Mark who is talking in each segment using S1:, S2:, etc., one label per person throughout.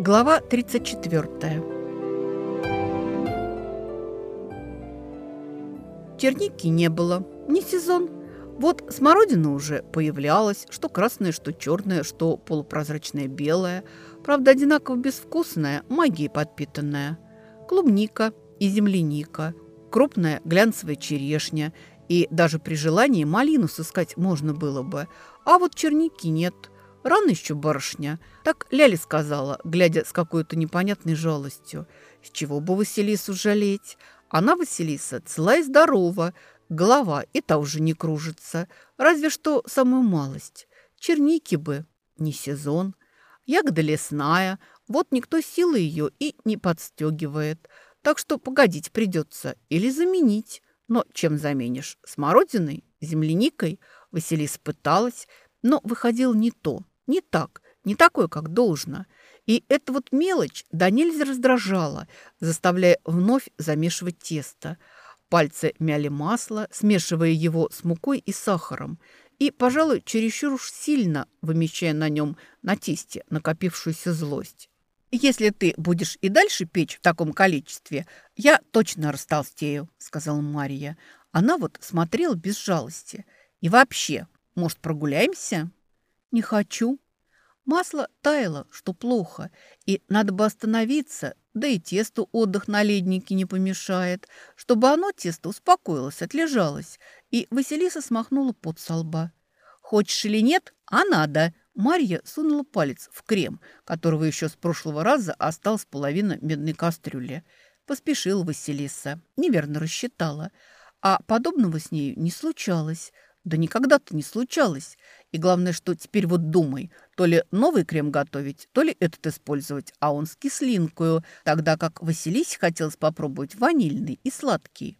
S1: Глава 34. Черники не было. Не сезон. Вот смородина уже появлялась, что красная, что черная, что полупрозрачная белая. Правда, одинаково безвкусная, магией подпитанная. Клубника и земляника, крупная глянцевая черешня. И даже при желании малину сыскать можно было бы. А вот черники нет – Рано еще барышня. Так Ляли сказала, глядя с какой-то непонятной жалостью. С чего бы Василису жалеть? Она, Василиса, цела и здорова. Голова и та уже не кружится. Разве что самую малость. Черники бы. Не сезон. Ягода лесная. Вот никто силы ее и не подстегивает. Так что погодить придется. Или заменить. Но чем заменишь? Смородиной? Земляникой? Василиса пыталась, но выходил не то. Не так, не такой, как должно. И эта вот мелочь да нельзя раздражала, заставляя вновь замешивать тесто. Пальцы мяли масло, смешивая его с мукой и сахаром, и, пожалуй, чересчур уж сильно вымещая на нем на тесте накопившуюся злость. «Если ты будешь и дальше печь в таком количестве, я точно растолстею», — сказала Мария. Она вот смотрела без жалости. «И вообще, может, прогуляемся?» «Не хочу». Масло таяло, что плохо, и надо бы остановиться, да и тесту отдых на леднике не помешает, чтобы оно, тесто, успокоилось, отлежалось, и Василиса смахнула пот со лба. «Хочешь или нет, а надо!» Марья сунула палец в крем, которого еще с прошлого раза осталась половина медной кастрюли. Поспешила Василиса, неверно рассчитала. А подобного с нею не случалось – да никогда-то не случалось. И главное, что теперь вот думай, то ли новый крем готовить, то ли этот использовать, а он с кислинкою, тогда как Василисе хотелось попробовать ванильный и сладкий.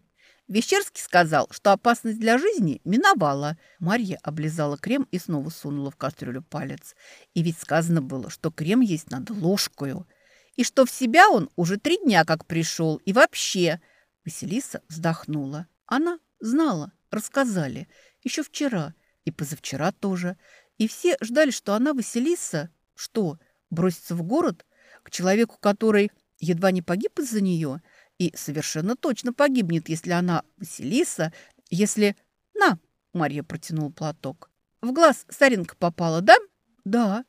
S1: Вещерский сказал, что опасность для жизни миновала. Марья облизала крем и снова сунула в кастрюлю палец. И ведь сказано было, что крем есть надо ложкою. И что в себя он уже три дня как пришел. И вообще... Василиса вздохнула. Она знала, рассказали – еще вчера и позавчера тоже. И все ждали, что она, Василиса, что, бросится в город к человеку, который едва не погиб из-за нее, и совершенно точно погибнет, если она, Василиса, если... На, Марья протянула платок. В глаз соринка попала, да? Да.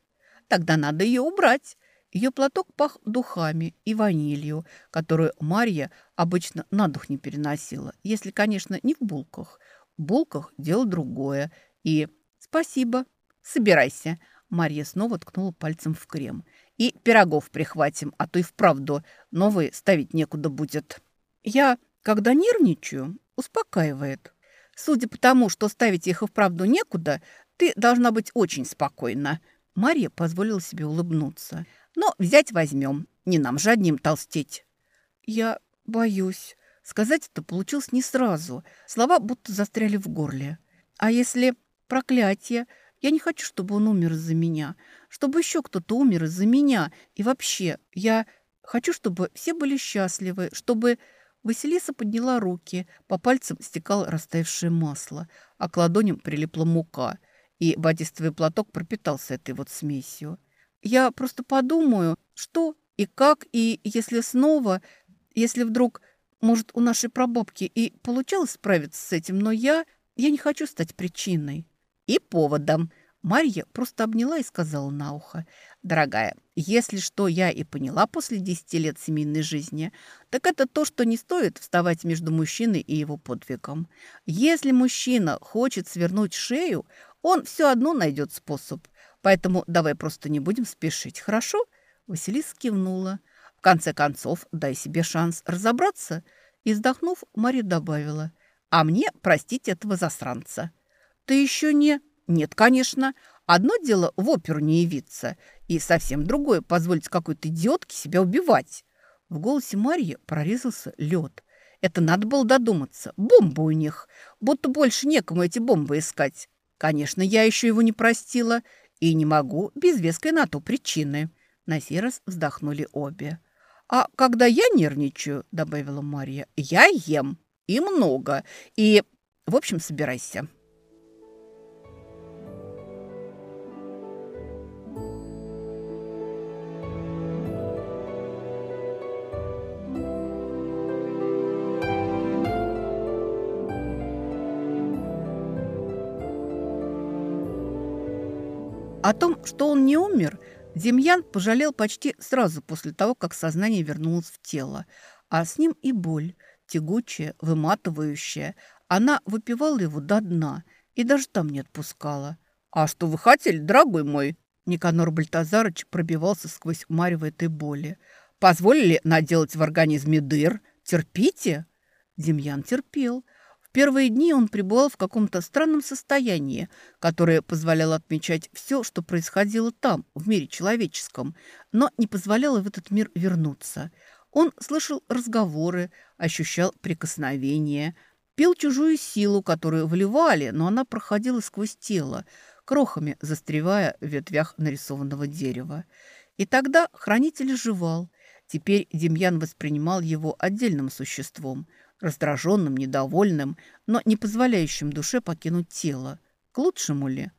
S1: Тогда надо ее убрать. Ее платок пах духами и ванилью, которую Марья обычно на дух не переносила, если, конечно, не в булках – булках дело другое. И спасибо. Собирайся. Марья снова ткнула пальцем в крем. И пирогов прихватим, а то и вправду новые ставить некуда будет. Я, когда нервничаю, успокаивает. Судя по тому, что ставить их и вправду некуда, ты должна быть очень спокойна. Марья позволила себе улыбнуться. Но взять возьмем. Не нам же одним толстеть. Я боюсь. Сказать это получилось не сразу. Слова будто застряли в горле. А если проклятие? Я не хочу, чтобы он умер из-за меня. Чтобы еще кто-то умер из-за меня. И вообще, я хочу, чтобы все были счастливы. Чтобы... Василиса подняла руки. По пальцам стекало растаявшее масло, а к ладоням прилипла мука. И батистовый платок пропитался этой вот смесью. Я просто подумаю, что и как, и если снова, если вдруг может, у нашей прабабки и получалось справиться с этим, но я... Я не хочу стать причиной. И поводом. Марья просто обняла и сказала на ухо. «Дорогая, если что я и поняла после десяти лет семейной жизни, так это то, что не стоит вставать между мужчиной и его подвигом. Если мужчина хочет свернуть шею, он все одно найдет способ. Поэтому давай просто не будем спешить, хорошо?» Василиса кивнула конце концов, дай себе шанс разобраться». И, вздохнув, Мария добавила. «А мне простить этого засранца». «Ты еще не...» «Нет, конечно. Одно дело в оперу не явиться, и совсем другое позволить какой-то идиотке себя убивать». В голосе Марьи прорезался лед. Это надо было додуматься. Бомба у них. Будто больше некому эти бомбы искать. Конечно, я еще его не простила и не могу без веской на то причины. На сей раз вздохнули обе. А когда я нервничаю, добавила Марья, я ем и много. И, в общем, собирайся. О том, что он не умер – Демьян пожалел почти сразу после того, как сознание вернулось в тело, а с ним и боль, тягучая, выматывающая. Она выпивала его до дна и даже там не отпускала. «А что вы хотели, дорогой мой?» Никанор Бальтазарыч пробивался сквозь марево этой боли. «Позволили наделать в организме дыр? Терпите?» Демьян терпел. Первые дни он пребывал в каком-то странном состоянии, которое позволяло отмечать все, что происходило там, в мире человеческом, но не позволяло в этот мир вернуться. Он слышал разговоры, ощущал прикосновения, пил чужую силу, которую вливали, но она проходила сквозь тело, крохами застревая в ветвях нарисованного дерева. И тогда хранитель жевал. Теперь Демьян воспринимал его отдельным существом, раздраженным, недовольным, но не позволяющим душе покинуть тело. К лучшему ли?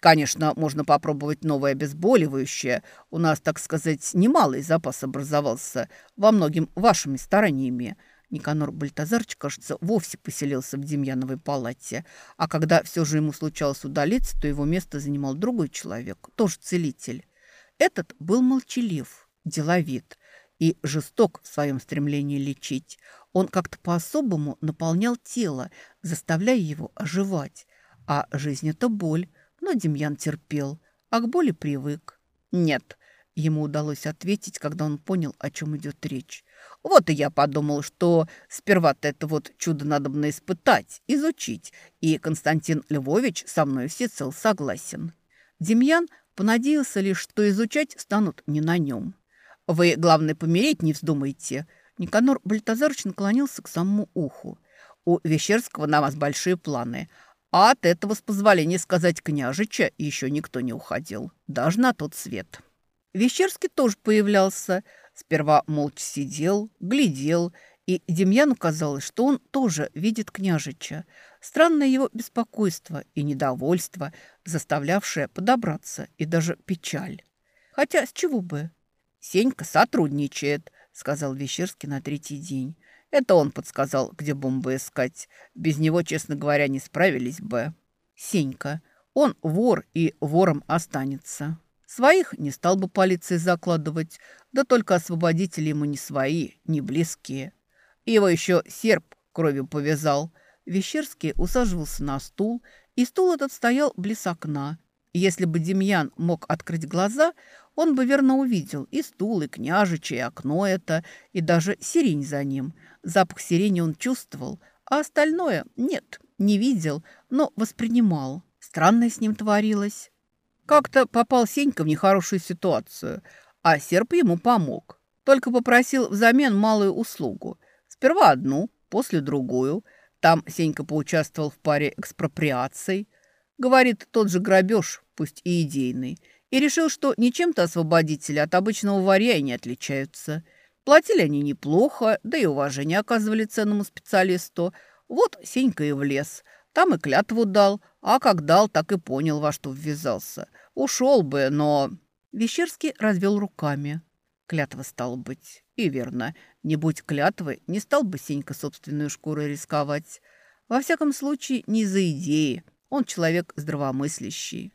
S1: Конечно, можно попробовать новое обезболивающее. У нас, так сказать, немалый запас образовался во многим вашими стараниями – Никанор Бальтазарч, кажется, вовсе поселился в Демьяновой палате. А когда все же ему случалось удалиться, то его место занимал другой человек, тоже целитель. Этот был молчалив, деловит и жесток в своем стремлении лечить. Он как-то по-особому наполнял тело, заставляя его оживать. А жизнь – это боль, но Демьян терпел, а к боли привык. Нет, ему удалось ответить, когда он понял, о чем идет речь. Вот и я подумал, что сперва-то это вот чудо надо бы испытать, изучить, и Константин Львович со мной всецел согласен. Демьян понадеялся лишь, что изучать станут не на нем. «Вы, главное, помереть не вздумайте». Никанор Бальтазарович наклонился к самому уху. «У Вещерского на вас большие планы, а от этого, с позволения сказать княжича, еще никто не уходил, даже на тот свет». Вещерский тоже появлялся – Сперва молча сидел, глядел, и Демьяну казалось, что он тоже видит княжича. Странное его беспокойство и недовольство, заставлявшее подобраться, и даже печаль. Хотя с чего бы? «Сенька сотрудничает», — сказал Вещерский на третий день. «Это он подсказал, где бомбы искать. Без него, честно говоря, не справились бы». «Сенька. Он вор и вором останется». Своих не стал бы полиции закладывать, да только освободители ему не свои, не близкие. Его еще серп кровью повязал. Вещерский усаживался на стул, и стул этот стоял близ окна. Если бы Демьян мог открыть глаза, он бы верно увидел и стул, и княжича, и окно это, и даже сирень за ним. Запах сирени он чувствовал, а остальное нет, не видел, но воспринимал. Странное с ним творилось. Как-то попал Сенька в нехорошую ситуацию, а серп ему помог. Только попросил взамен малую услугу. Сперва одну, после другую. Там Сенька поучаствовал в паре экспроприаций. Говорит, тот же грабеж, пусть и идейный. И решил, что ничем-то освободители от обычного варья не отличаются. Платили они неплохо, да и уважение оказывали ценному специалисту. Вот Сенька и влез – там и клятву дал, а как дал, так и понял, во что ввязался. Ушел бы, но...» Вещерский развел руками. Клятва стала быть. И верно, не будь клятвы, не стал бы Сенька собственную шкуру рисковать. Во всяком случае, не за идеи. Он человек здравомыслящий.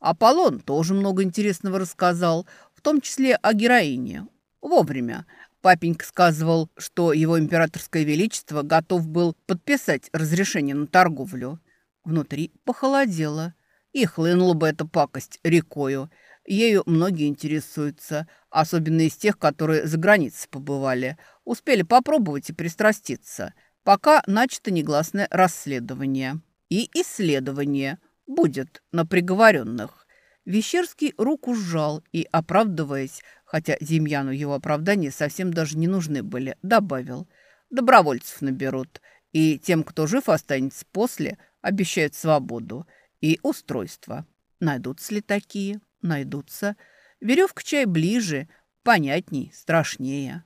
S1: Аполлон тоже много интересного рассказал, в том числе о героине. Вовремя. Папенька сказывал, что его императорское величество готов был подписать разрешение на торговлю. Внутри похолодело. И хлынула бы эта пакость рекою. Ею многие интересуются, особенно из тех, которые за границей побывали. Успели попробовать и пристраститься. Пока начато негласное расследование. И исследование будет на приговоренных. Вещерский руку сжал и, оправдываясь, хотя Демьяну его оправдания совсем даже не нужны были, добавил. Добровольцев наберут, и тем, кто жив останется после, обещают свободу и устройство. Найдутся ли такие? Найдутся. Веревка чай ближе, понятней, страшнее.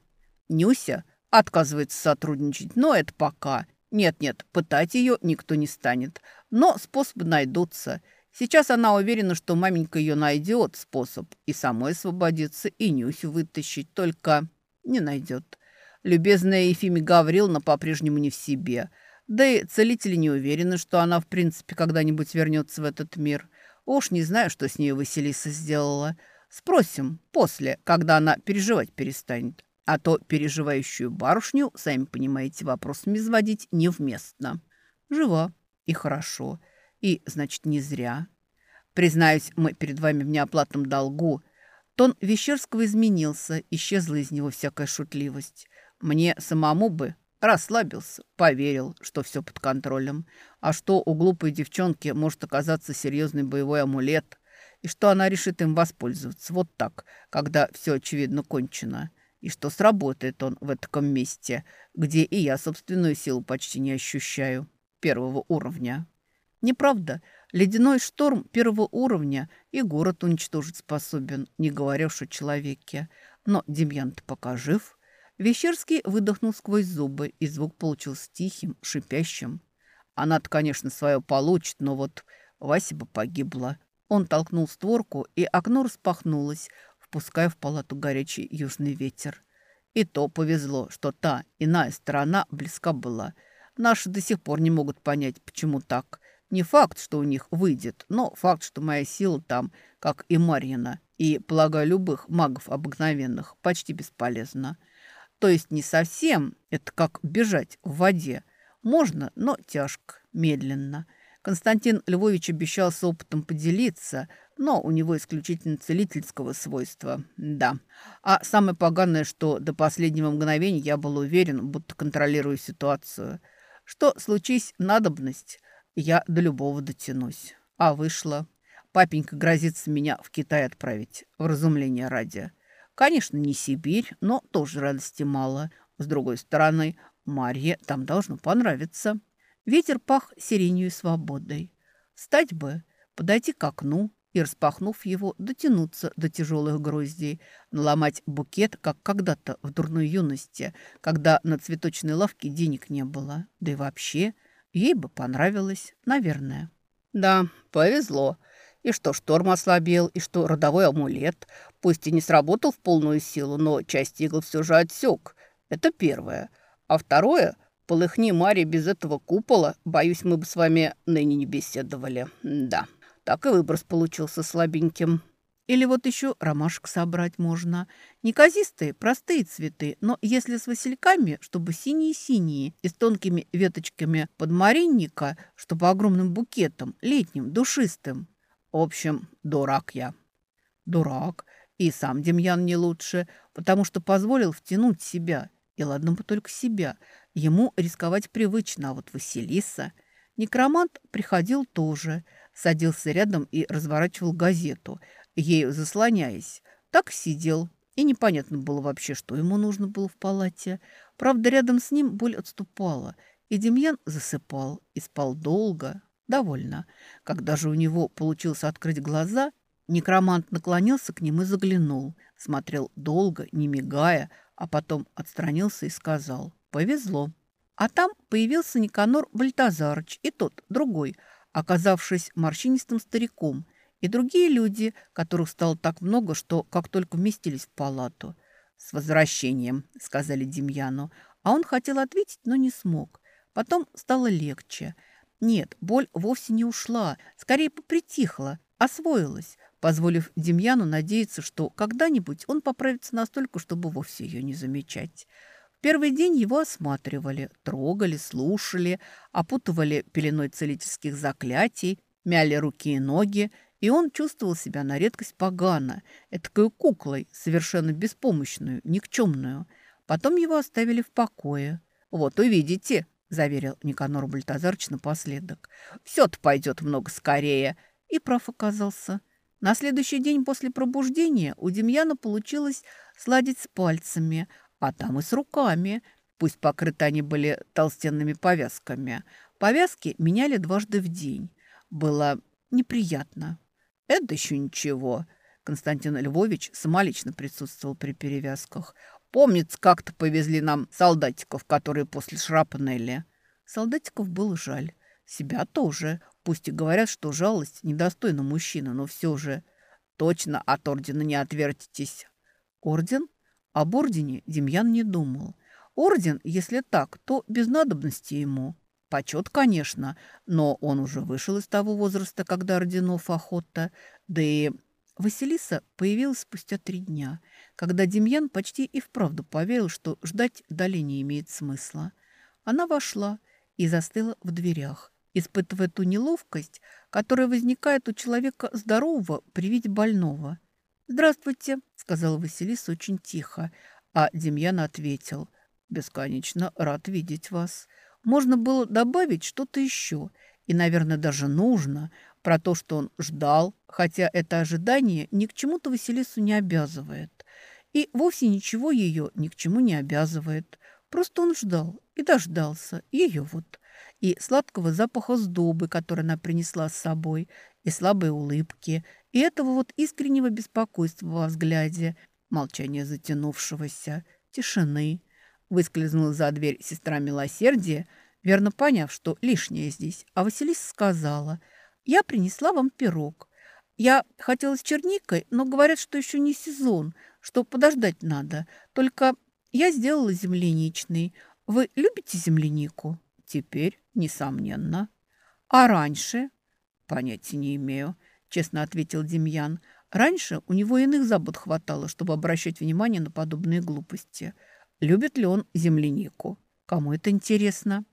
S1: Нюся отказывается сотрудничать, но это пока. Нет-нет, пытать ее никто не станет. Но способы найдутся – Сейчас она уверена, что маменька ее найдет способ и самой освободиться, и Нюсю вытащить, только не найдет. Любезная Ефимия Гавриловна по-прежнему не в себе. Да и целители не уверены, что она, в принципе, когда-нибудь вернется в этот мир. Уж не знаю, что с ней Василиса сделала. Спросим после, когда она переживать перестанет. А то переживающую барышню, сами понимаете, вопросами изводить невместно. Жива и хорошо. И, значит, не зря. Признаюсь, мы перед вами в неоплатном долгу. Тон Вещерского изменился, исчезла из него всякая шутливость. Мне самому бы расслабился, поверил, что все под контролем. А что у глупой девчонки может оказаться серьезный боевой амулет, и что она решит им воспользоваться вот так, когда все очевидно кончено и что сработает он в таком месте, где и я собственную силу почти не ощущаю, первого уровня. Неправда, ледяной шторм первого уровня и город уничтожить способен, не говоря уж о человеке. Но Демьян-то пока жив. Вещерский выдохнул сквозь зубы, и звук получился тихим, шипящим. Она-то, конечно, свое получит, но вот Вася бы погибла. Он толкнул створку, и окно распахнулось, впуская в палату горячий южный ветер. И то повезло, что та иная сторона близка была. Наши до сих пор не могут понять, почему так. Не факт, что у них выйдет, но факт, что моя сила там, как и Марьина, и, полагаю, любых магов обыкновенных, почти бесполезна. То есть не совсем, это как бежать в воде. Можно, но тяжко, медленно. Константин Львович обещал с опытом поделиться – но у него исключительно целительского свойства, да. А самое поганое, что до последнего мгновения я был уверен, будто контролирую ситуацию. Что случись надобность, я до любого дотянусь. А вышло. Папенька грозится меня в Китай отправить, в разумление ради. Конечно, не Сибирь, но тоже радости мало. С другой стороны, Марье там должно понравиться. Ветер пах сиренью и свободой. Встать бы, подойти к окну, и, распахнув его, дотянуться до тяжелых гроздей, наломать букет, как когда-то в дурной юности, когда на цветочной лавке денег не было. Да и вообще, ей бы понравилось, наверное. Да, повезло. И что шторм ослабел, и что родовой амулет, пусть и не сработал в полную силу, но часть игл все же отсек. Это первое. А второе, полыхни Мари без этого купола, боюсь, мы бы с вами ныне не беседовали. Да так и выброс получился слабеньким. Или вот еще ромашек собрать можно. Неказистые, простые цветы, но если с васильками, чтобы синие-синие и с тонкими веточками подмаринника, чтобы огромным букетом, летним, душистым. В общем, дурак я. Дурак. И сам Демьян не лучше, потому что позволил втянуть себя. И ладно бы только себя. Ему рисковать привычно, а вот Василиса... Некромант приходил тоже – садился рядом и разворачивал газету, ею заслоняясь. Так сидел, и непонятно было вообще, что ему нужно было в палате. Правда, рядом с ним боль отступала, и Демьян засыпал и спал долго, довольно. Когда же у него получилось открыть глаза, некромант наклонился к ним и заглянул. Смотрел долго, не мигая, а потом отстранился и сказал «Повезло». А там появился Никанор Бальтазарыч и тот, другой – оказавшись морщинистым стариком, и другие люди, которых стало так много, что как только вместились в палату. «С возвращением», — сказали Демьяну, а он хотел ответить, но не смог. Потом стало легче. Нет, боль вовсе не ушла, скорее попритихла, освоилась, позволив Демьяну надеяться, что когда-нибудь он поправится настолько, чтобы вовсе ее не замечать. Первый день его осматривали, трогали, слушали, опутывали пеленой целительских заклятий, мяли руки и ноги, и он чувствовал себя на редкость погано, этакой куклой, совершенно беспомощную, никчемную. Потом его оставили в покое. «Вот увидите», – заверил Никанор Бальтазарыч напоследок. «Все-то пойдет много скорее». И прав оказался. На следующий день после пробуждения у Демьяна получилось сладить с пальцами – а там и с руками. Пусть покрыты они были толстенными повязками. Повязки меняли дважды в день. Было неприятно. Это еще ничего. Константин Львович самолично присутствовал при перевязках. Помнится, как-то повезли нам солдатиков, которые после шрапнели. Солдатиков было жаль. Себя тоже. Пусть и говорят, что жалость недостойна мужчины, но все же... Точно от ордена не отвертитесь. Орден? Об ордене Демьян не думал. Орден, если так, то без надобности ему. почет, конечно, но он уже вышел из того возраста, когда Орденов охота. Да и Василиса появилась спустя три дня, когда Демьян почти и вправду поверил, что ждать далее не имеет смысла. Она вошла и застыла в дверях, испытывая ту неловкость, которая возникает у человека здорового при виде больного. «Здравствуйте», — сказала Василиса очень тихо, а Демьян ответил, «Бесконечно рад видеть вас. Можно было добавить что-то еще, и, наверное, даже нужно, про то, что он ждал, хотя это ожидание ни к чему-то Василису не обязывает. И вовсе ничего ее ни к чему не обязывает. Просто он ждал и дождался ее вот. И сладкого запаха сдобы, который она принесла с собой, и слабой улыбки, и этого вот искреннего беспокойства во взгляде, молчания затянувшегося, тишины. Выскользнула за дверь сестра милосердия, верно поняв, что лишнее здесь, а Василиса сказала – я принесла вам пирог. Я хотела с черникой, но говорят, что еще не сезон, что подождать надо. Только я сделала земляничный. Вы любите землянику? Теперь, несомненно. А раньше? Понятия не имею, честно ответил Демьян. Раньше у него иных забот хватало, чтобы обращать внимание на подобные глупости. Любит ли он землянику? Кому это интересно?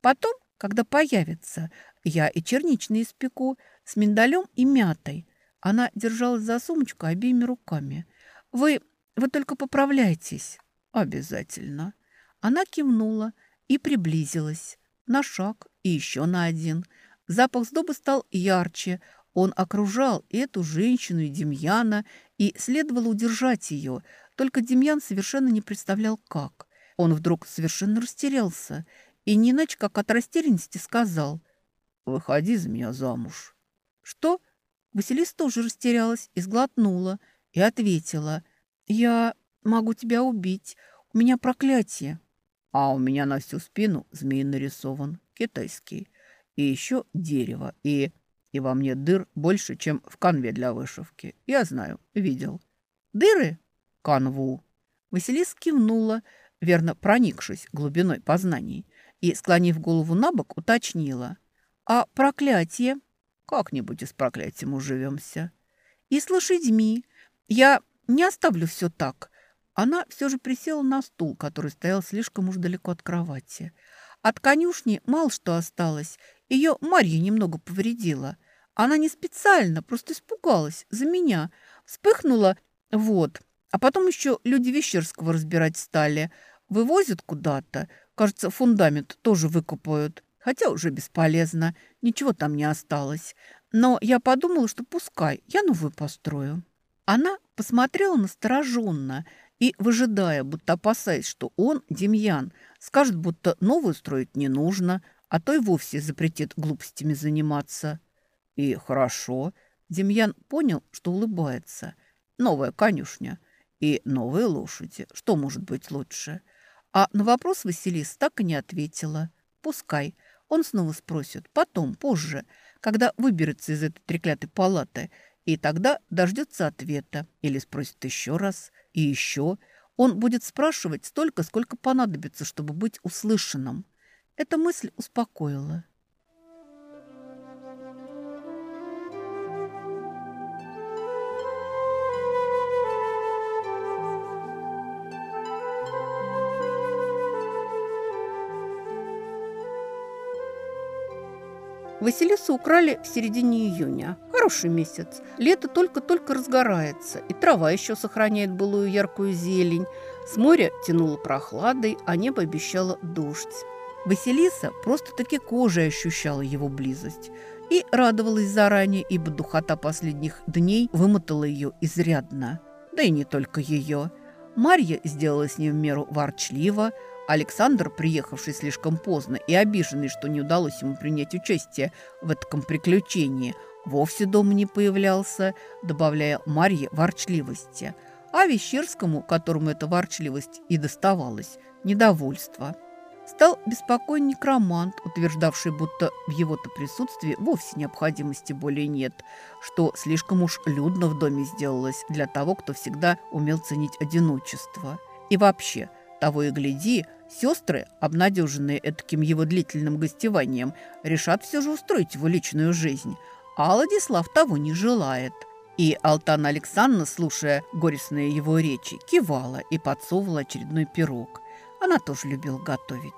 S1: Потом, когда появится, я и черничный испеку с миндалем и мятой. Она держалась за сумочку обеими руками. Вы, вы только поправляйтесь. Обязательно. Она кивнула и приблизилась. На шаг и еще на один. Запах сдобы стал ярче. Он окружал эту женщину, и Демьяна, и следовало удержать ее. Только Демьян совершенно не представлял, как. Он вдруг совершенно растерялся и не иначе, как от растерянности сказал – Выходи за меня замуж». «Что?» Василиса тоже растерялась и сглотнула, и ответила. «Я могу тебя убить. У меня проклятие». «А у меня на всю спину змей нарисован, китайский. И еще дерево, и... И во мне дыр больше, чем в канве для вышивки. Я знаю, видел». «Дыры?» «Канву». Василиса кивнула, верно проникшись глубиной познаний, и, склонив голову на бок, уточнила – а проклятие? Как-нибудь и с проклятием уживемся. И с лошадьми. Я не оставлю все так. Она все же присела на стул, который стоял слишком уж далеко от кровати. От конюшни мало что осталось. Ее Марья немного повредила. Она не специально, просто испугалась за меня. Вспыхнула, вот. А потом еще люди Вещерского разбирать стали. Вывозят куда-то. Кажется, фундамент тоже выкупают. Хотя уже бесполезно, ничего там не осталось. Но я подумала, что пускай, я новую построю. Она посмотрела настороженно и, выжидая, будто опасаясь, что он, Демьян, скажет, будто новую строить не нужно, а то и вовсе запретит глупостями заниматься. И хорошо. Демьян понял, что улыбается. Новая конюшня и новые лошади. Что может быть лучше? А на вопрос Василис так и не ответила. Пускай. Он снова спросит, потом, позже, когда выберется из этой треклятой палаты, и тогда дождется ответа или спросит еще раз и еще. Он будет спрашивать столько, сколько понадобится, чтобы быть услышанным. Эта мысль успокоила. Василису украли в середине июня. Хороший месяц. Лето только-только разгорается, и трава еще сохраняет былую яркую зелень. С моря тянуло прохладой, а небо обещало дождь. Василиса просто-таки кожей ощущала его близость и радовалась заранее, ибо духота последних дней вымотала ее изрядно. Да и не только ее. Марья сделала с ней в меру ворчливо, Александр, приехавший слишком поздно и обиженный, что не удалось ему принять участие в этом приключении, вовсе дома не появлялся, добавляя Марье ворчливости, а Вещерскому, которому эта ворчливость и доставалась, недовольство. Стал беспокоен некромант, утверждавший, будто в его-то присутствии вовсе необходимости более нет, что слишком уж людно в доме сделалось для того, кто всегда умел ценить одиночество. И вообще – того и гляди, Сестры, обнадеженные таким его длительным гостеванием, решат все же устроить его личную жизнь. А Владислав того не желает. И Алтана Александровна, слушая горестные его речи, кивала и подсовывала очередной пирог. Она тоже любила готовить.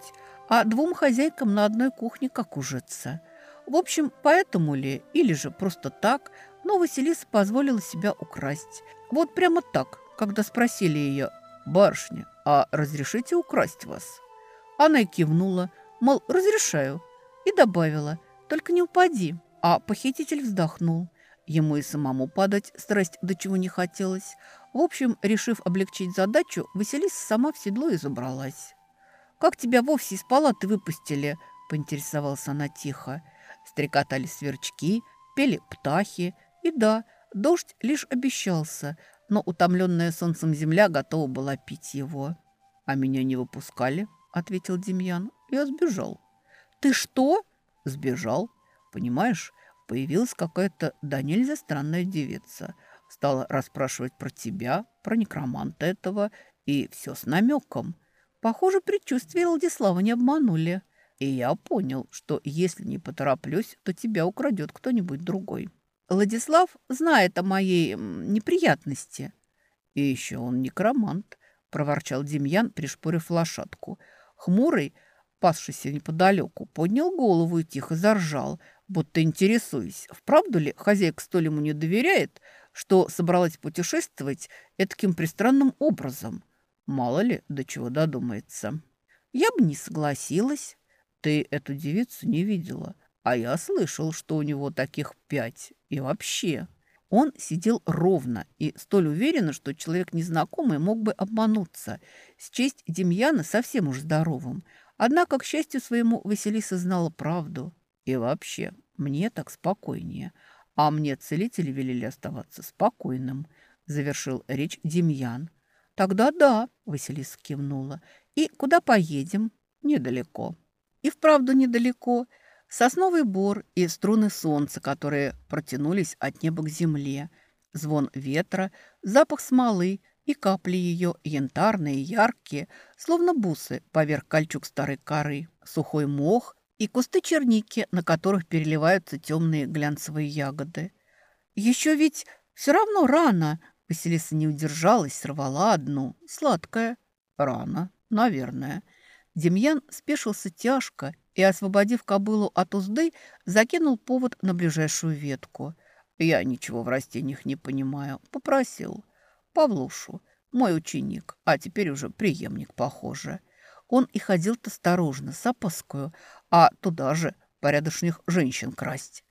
S1: А двум хозяйкам на одной кухне как ужиться. В общем, поэтому ли, или же просто так, но Василиса позволила себя украсть. Вот прямо так, когда спросили ее, «Барышня, а разрешите украсть вас?» Она и кивнула, мол, разрешаю, и добавила, «Только не упади». А похититель вздохнул. Ему и самому падать страсть до чего не хотелось. В общем, решив облегчить задачу, Василиса сама в седло и забралась. «Как тебя вовсе из палаты выпустили?» – поинтересовалась она тихо. Стрекотали сверчки, пели птахи. И да, дождь лишь обещался, но утомленная солнцем земля готова была пить его. «А меня не выпускали», – ответил Демьян. «Я сбежал». «Ты что?» «Сбежал. Понимаешь, появилась какая-то да нельзя странная девица. Стала расспрашивать про тебя, про некроманта этого, и все с намеком. Похоже, предчувствия Владислава не обманули. И я понял, что если не потороплюсь, то тебя украдет кто-нибудь другой. Владислав знает о моей неприятности. И еще он некромант, проворчал Демьян, пришпорив лошадку. Хмурый, пасшийся неподалеку, поднял голову и тихо заржал – будто интересуюсь, вправду ли хозяйка столь ему не доверяет, что собралась путешествовать таким пристранным образом. Мало ли, до чего додумается. Я бы не согласилась. Ты эту девицу не видела, а я слышал, что у него таких пять. И вообще... Он сидел ровно и столь уверенно, что человек незнакомый мог бы обмануться. Счесть Демьяна совсем уж здоровым. Однако, к счастью своему, Василиса знала правду. И вообще, мне так спокойнее. А мне целители велели оставаться спокойным, завершил речь Демьян. Тогда да, Василиса кивнула. И куда поедем? Недалеко. И вправду недалеко. Сосновый бор и струны солнца, которые протянулись от неба к земле. Звон ветра, запах смолы и капли ее, янтарные, яркие, словно бусы поверх кольчуг старой коры. Сухой мох и кусты черники, на которых переливаются темные глянцевые ягоды. Еще ведь все равно рано. Василиса не удержалась, сорвала одну. Сладкая. Рано, наверное. Демьян спешился тяжко и, освободив кобылу от узды, закинул повод на ближайшую ветку. Я ничего в растениях не понимаю. Попросил. Павлушу, мой ученик, а теперь уже преемник, похоже. Он и ходил-то осторожно, с опаскою, а туда же порядочных женщин красть.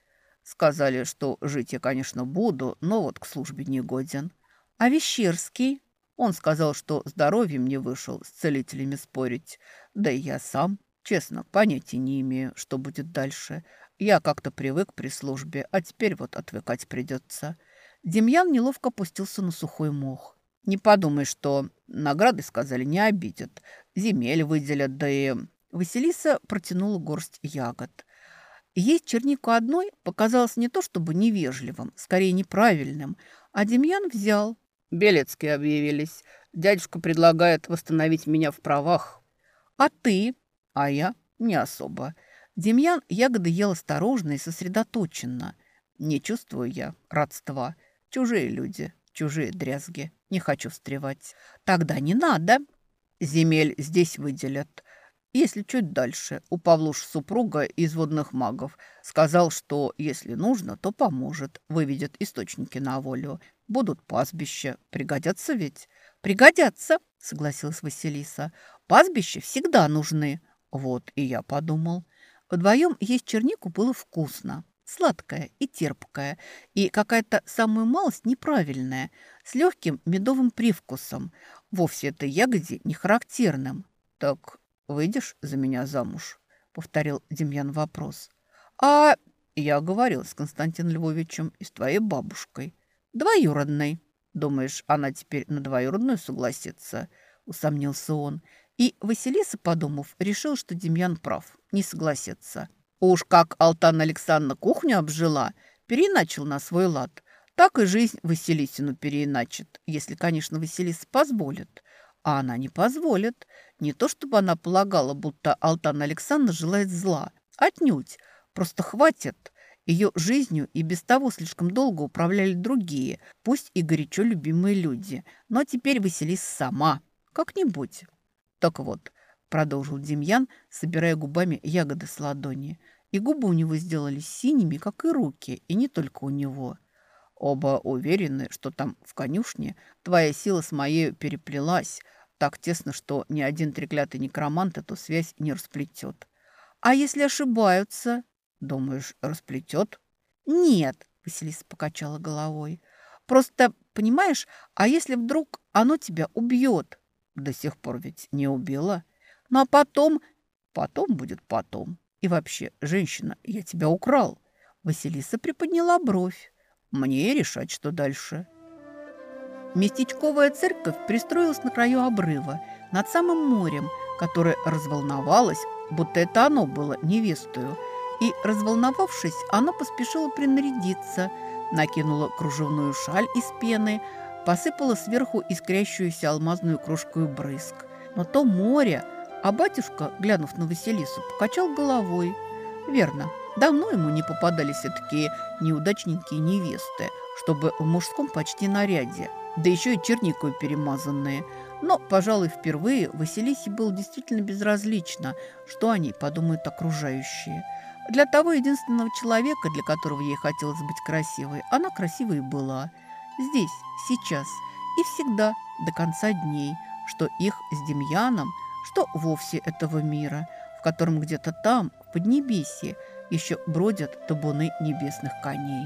S1: Сказали, что жить я, конечно, буду, но вот к службе не годен. А Вещерский? Он сказал, что здоровьем не вышел с целителями спорить. Да и я сам, честно, понятия не имею, что будет дальше. Я как-то привык при службе, а теперь вот отвыкать придется. Демьян неловко опустился на сухой мох. Не подумай, что награды, сказали, не обидят. Земель выделят, да и Василиса протянула горсть ягод. Есть чернику одной показалось не то чтобы невежливым, скорее неправильным, а Демьян взял. Белецкие объявились. Дядюшка предлагает восстановить меня в правах. А ты? А я не особо. Демьян ягоды ел осторожно и сосредоточенно. Не чувствую я родства. Чужие люди, чужие дрязги. Не хочу встревать. Тогда не надо. Земель здесь выделят. Если чуть дальше, у Павлуш супруга из водных магов сказал, что если нужно, то поможет, выведет источники на волю. Будут пастбища, пригодятся ведь? Пригодятся, согласилась Василиса. Пастбища всегда нужны. Вот и я подумал. Вдвоем есть чернику было вкусно. Сладкая и терпкая, и какая-то самая малость неправильная, с легким медовым привкусом. Вовсе это ягоде не характерным. Так «Выйдешь за меня замуж?» — повторил Демьян вопрос. «А я говорил с Константином Львовичем и с твоей бабушкой. Двоюродной. Думаешь, она теперь на двоюродную согласится?» — усомнился он. И Василиса, подумав, решил, что Демьян прав, не согласится. Уж как Алтан Александровна кухню обжила, переначал на свой лад, так и жизнь Василисину переиначит, если, конечно, Василиса позволит. А она не позволит. Не то чтобы она полагала, будто Алтан Александр желает зла. Отнюдь. Просто хватит. Ее жизнью и без того слишком долго управляли другие, пусть и горячо любимые люди. Но теперь Василиса сама. Как-нибудь. Так вот, продолжил Демьян, собирая губами ягоды с ладони. И губы у него сделались синими, как и руки, и не только у него. Оба уверены, что там в конюшне твоя сила с моей переплелась так тесно, что ни один треклятый некромант эту связь не расплетет. А если ошибаются? Думаешь, расплетет? Нет, Василиса покачала головой. Просто, понимаешь, а если вдруг оно тебя убьет? До сих пор ведь не убило. Ну а потом... Потом будет потом. И вообще, женщина, я тебя украл. Василиса приподняла бровь. Мне решать, что дальше. Местечковая церковь пристроилась на краю обрыва, над самым морем, которое разволновалось, будто это оно было невестою. И, разволновавшись, она поспешила принарядиться, накинула кружевную шаль из пены, посыпала сверху искрящуюся алмазную крошку брызг. Но то море, а батюшка, глянув на Василису, покачал головой. Верно, давно ему не попадались такие неудачненькие невесты, чтобы в мужском почти наряде, да еще и черникой перемазанные. Но, пожалуй, впервые Василисе было действительно безразлично, что о ней подумают окружающие. Для того единственного человека, для которого ей хотелось быть красивой, она красивой была. Здесь, сейчас и всегда, до конца дней, что их с Демьяном, что вовсе этого мира, в котором где-то там, в Поднебесье, еще бродят табуны небесных коней.